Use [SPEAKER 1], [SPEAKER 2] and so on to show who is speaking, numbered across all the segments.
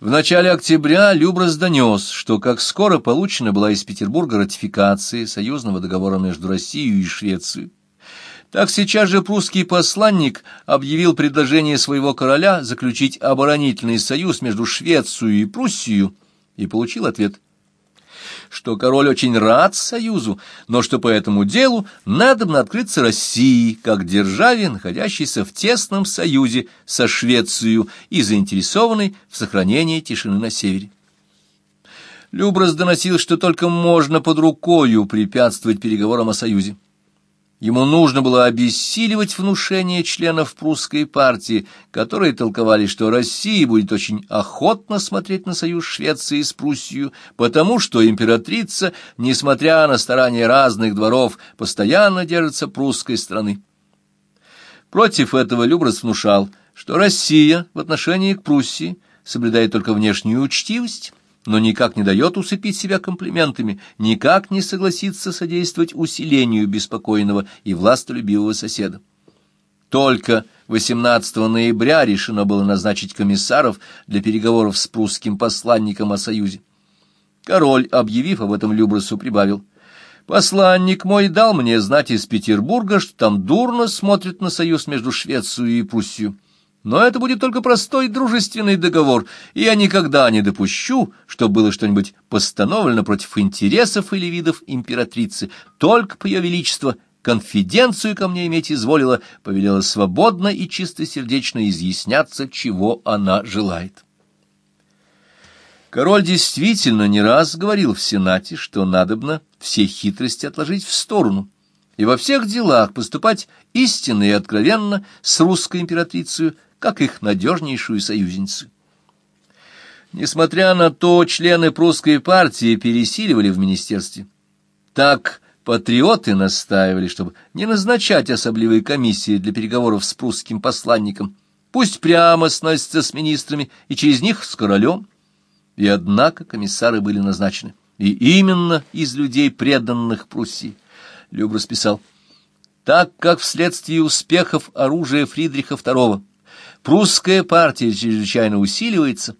[SPEAKER 1] В начале октября Любрас донес, что как скоро получена была из Петербурга ратификация союзного договора между Россией и Швецией, так сейчас же прусский посланник объявил предложение своего короля заключить оборонительный союз между Швецией и Пруссией и получил ответ – что король очень рад союзу, но что по этому делу надо открыться России, как державе, находящейся в тесном союзе со Швецией и заинтересованной в сохранении тишины на севере. Любрас доносил, что только можно под рукою препятствовать переговорам о союзе. Ему нужно было обессиливать внушение членов прусской партии, которые толковали, что Россия будет очень охотно смотреть на союз Швеции с Пруссией, потому что императрица, несмотря на старания разных дворов, постоянно держится прусской страны. Против этого Любрас внушал, что Россия в отношении к Пруссии соблюдает только внешнюю учтивость, но никак не дает усыпить себя комплиментами, никак не согласится содействовать усилению беспокойного и властолюбивого соседа. Только 18 ноября решено было назначить комиссаров для переговоров с прусским посланником о союзе. Король, объявив об этом Любрасу, прибавил, «Посланник мой дал мне знать из Петербурга, что там дурно смотрят на союз между Швецией и Пруссией». Но это будет только простой дружественный договор, и я никогда не допущу, чтобы было что-нибудь постановлено против интересов или видов императрицы. Только по ее величеству конфиденцию ко мне иметь изволила, повелела свободно и чистосердечно изъясняться, чего она желает. Король действительно не раз говорил в Сенате, что надобно все хитрости отложить в сторону и во всех делах поступать истинно и откровенно с русской императрицей, как их надежнейшую союзницу. Несмотря на то, члены прусской партии пересиливали в министерстве. Так патриоты настаивали, чтобы не назначать особливые комиссии для переговоров с прусским посланником, пусть прямо сносятся с министрами и через них с королем. И однако комиссары были назначены, и именно из людей, преданных Пруссии. Любрус писал, «Так как вследствие успехов оружия Фридриха II прусская партия чрезвычайно усиливается,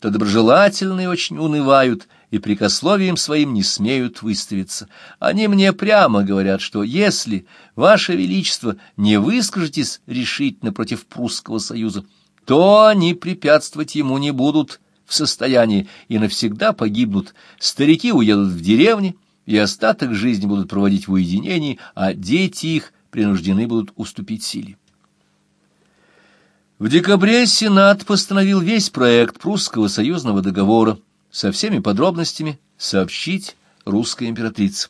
[SPEAKER 1] то доброжелательные очень унывают и прикословием своим не смеют выставиться. Они мне прямо говорят, что если, Ваше Величество, не выскажетесь решительно против прусского союза, то они препятствовать ему не будут в состоянии и навсегда погибнут. Старики уедут в деревни, и остаток жизни будут проводить в уединении, а дети их принуждены будут уступить силе. В декабре Сенат постановил весь проект прусского союзного договора со всеми подробностями сообщить русской императрице.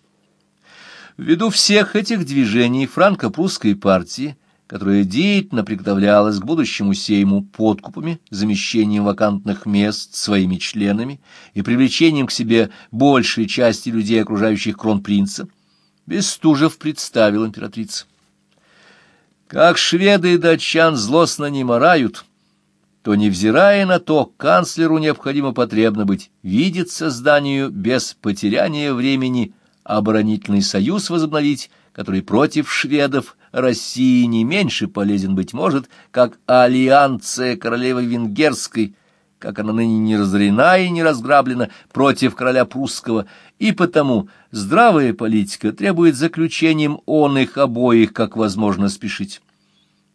[SPEAKER 1] Ввиду всех этих движений франко-прусской партии, которая деятельно приготовлялась к будущему сейму подкупами, замещением вакантных мест своими членами и привлечением к себе большей части людей, окружающих кронпринца, Бестужев представил императрицу. Как шведы и датчан злостно не морают, то, невзирая на то, канцлеру необходимо потребно быть, видит созданию без потеряния времени оборонительный союз возобновить, который против шведов России не меньше полезен, быть может, как альянция королевы Венгерской, как она ныне не разорена и не разграблена против короля прусского, и потому здравая политика требует заключением он их обоих, как возможно, спешить.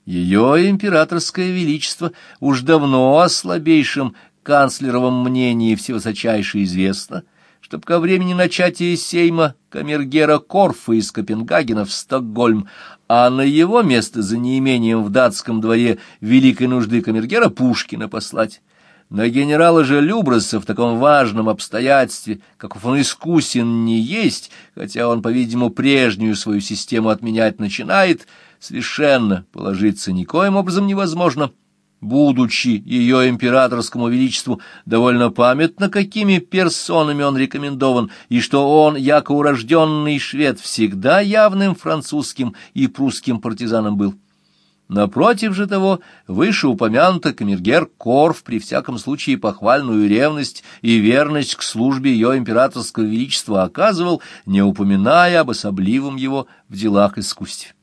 [SPEAKER 1] Ее императорское величество уж давно о слабейшем канцлеровом мнении всевысочайше известно, чтоб ко времени начатия сейма камергера Корфа из Копенгагена в Стокгольм, а на его место за неимением в датском дворе великой нужды камергера Пушкина послать. На генерала же Любраса в таком важном обстоятельстве, как он искусен не есть, хотя он, по-видимому, прежнюю свою систему отменять начинает, совершенно положиться никоим образом невозможно, будучи ее императорскому величеству довольно памятно, какими персонами он рекомендован, и что он, яко урожденный швед, всегда явным французским и прусским партизаном был. Напротив же того, вышеупомянутый камергер Корф при всяком случае похвальную ревность и верность к службе ее императорского величества оказывал, не упоминая об особливом его в делах искусстве.